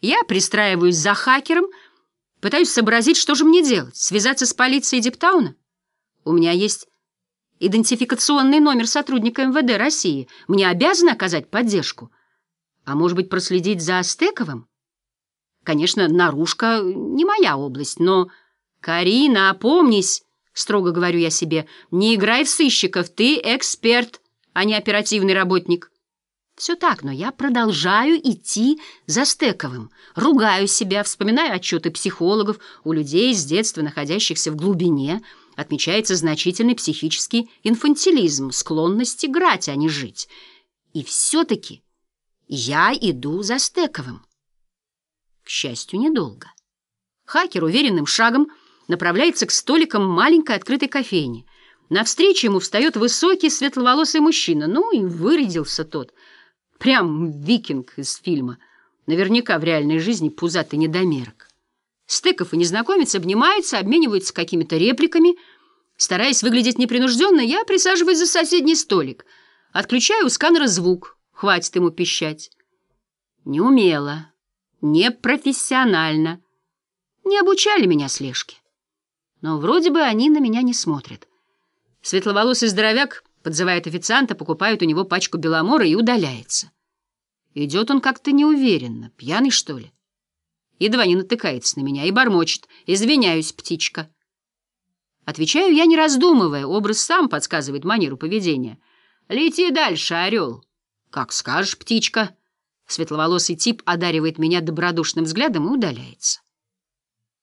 Я пристраиваюсь за хакером, пытаюсь сообразить, что же мне делать. Связаться с полицией Диптауна? У меня есть идентификационный номер сотрудника МВД России. Мне обязаны оказать поддержку. А может быть, проследить за Астековым? Конечно, наружка не моя область, но... «Карина, опомнись!» — строго говорю я себе. «Не играй в сыщиков, ты эксперт, а не оперативный работник». Все так, но я продолжаю идти за Стековым. Ругаю себя, вспоминаю отчеты психологов. У людей с детства, находящихся в глубине, отмечается значительный психический инфантилизм, склонность играть, а не жить. И все-таки я иду за Стековым. К счастью, недолго. Хакер уверенным шагом направляется к столикам маленькой открытой кофейни. Навстречу ему встает высокий светловолосый мужчина. Ну и вырядился тот — Прям викинг из фильма. Наверняка в реальной жизни пузатый недомерок. Стыков и незнакомец обнимаются, обмениваются какими-то репликами. Стараясь выглядеть непринужденно, я присаживаюсь за соседний столик. Отключаю у сканера звук. Хватит ему пищать. Неумело, непрофессионально. Не обучали меня слежке. Но вроде бы они на меня не смотрят. Светловолосый здоровяк Подзывает официанта, покупает у него пачку беломора и удаляется. Идет он как-то неуверенно, пьяный, что ли? Едва не натыкается на меня и бормочет. «Извиняюсь, птичка». Отвечаю я, не раздумывая, образ сам подсказывает манеру поведения. «Лети дальше, орел». «Как скажешь, птичка». Светловолосый тип одаривает меня добродушным взглядом и удаляется.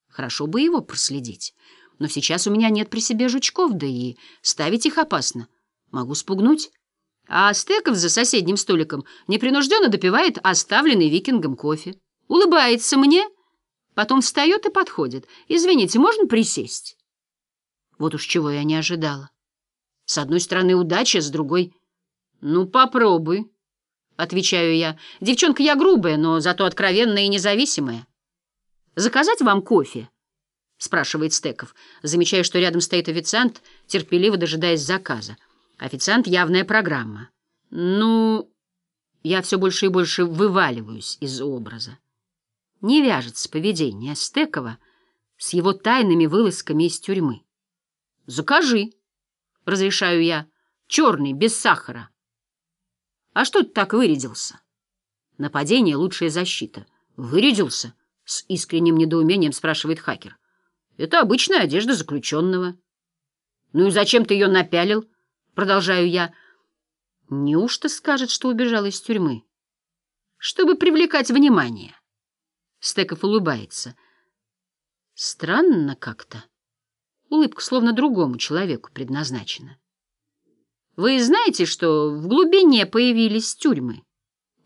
Хорошо бы его проследить, но сейчас у меня нет при себе жучков, да и ставить их опасно. Могу спугнуть. А Стеков за соседним столиком непринужденно допивает оставленный викингом кофе. Улыбается мне, потом встает и подходит. «Извините, можно присесть?» Вот уж чего я не ожидала. С одной стороны удача, с другой... «Ну, попробуй», — отвечаю я. «Девчонка я грубая, но зато откровенная и независимая». «Заказать вам кофе?» — спрашивает Стеков, замечая, что рядом стоит официант, терпеливо дожидаясь заказа. Официант — явная программа. Ну, я все больше и больше вываливаюсь из образа. Не вяжется поведение Стекова с его тайными вылазками из тюрьмы. «Закажи», — разрешаю я, — «черный, без сахара». «А что ты так вырядился?» «Нападение — лучшая защита». «Вырядился?» — с искренним недоумением спрашивает хакер. «Это обычная одежда заключенного». «Ну и зачем ты ее напялил?» Продолжаю я. Неужто скажет, что убежал из тюрьмы? Чтобы привлекать внимание. Стеков улыбается. Странно как-то. Улыбка словно другому человеку предназначена. Вы знаете, что в глубине появились тюрьмы?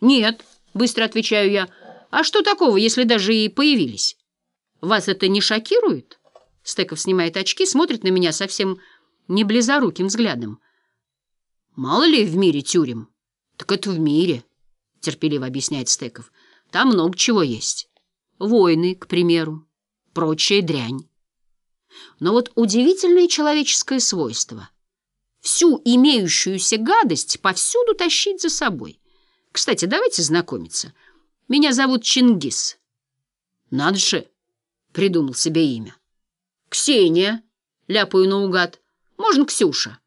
Нет, быстро отвечаю я. А что такого, если даже и появились? Вас это не шокирует? Стеков снимает очки, смотрит на меня совсем не близоруким взглядом. Мало ли в мире тюрем? Так это в мире, терпеливо объясняет Стеков. Там много чего есть. Войны, к примеру, прочая дрянь. Но вот удивительное человеческое свойство. Всю имеющуюся гадость повсюду тащить за собой. Кстати, давайте знакомиться. Меня зовут Чингис. Надо же, придумал себе имя. Ксения, ляпаю наугад. Можно Ксюша.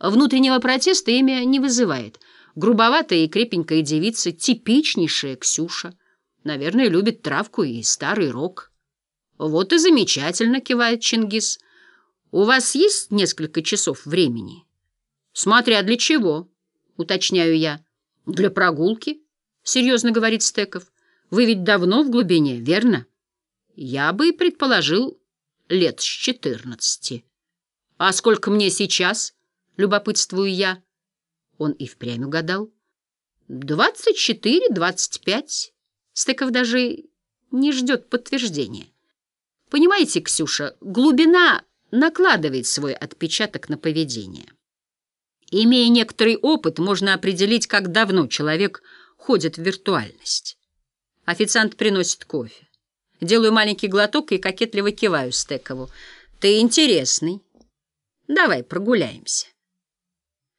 Внутреннего протеста имя не вызывает. Грубоватая и крепенькая девица, типичнейшая Ксюша. Наверное, любит травку и старый рок. Вот и замечательно, кивает Чингис. У вас есть несколько часов времени? Смотря для чего, уточняю я. Для прогулки, серьезно говорит Стеков. Вы ведь давно в глубине, верно? Я бы предположил лет с четырнадцати. А сколько мне сейчас? — любопытствую я. Он и впрямь угадал. Двадцать четыре, двадцать пять. Стыков даже не ждет подтверждения. Понимаете, Ксюша, глубина накладывает свой отпечаток на поведение. Имея некоторый опыт, можно определить, как давно человек ходит в виртуальность. Официант приносит кофе. Делаю маленький глоток и кокетливо киваю Стекову. «Ты интересный. Давай прогуляемся».